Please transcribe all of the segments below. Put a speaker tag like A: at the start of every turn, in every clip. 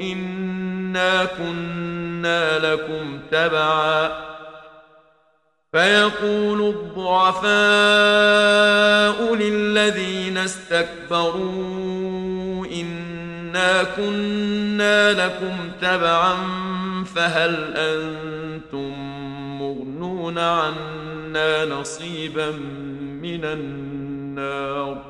A: إنا كنا لكم تبعا فيقول الضعفاء للذين استكبروا إنا كنا لكم تبعا فهل أنتم مغنون عنا نصيبا من النار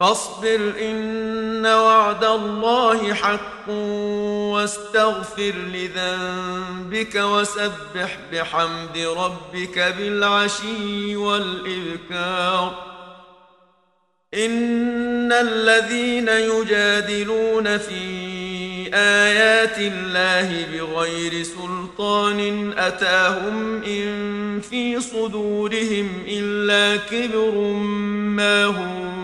A: فاصبر إن وعد الله حق واستغفر لذنبك وسبح بحمد ربك بالعشي والإبكار. إن الذين يجادلون في آيات الله بغير سلطان أتاهم إن في صدورهم إلا كبر ما هم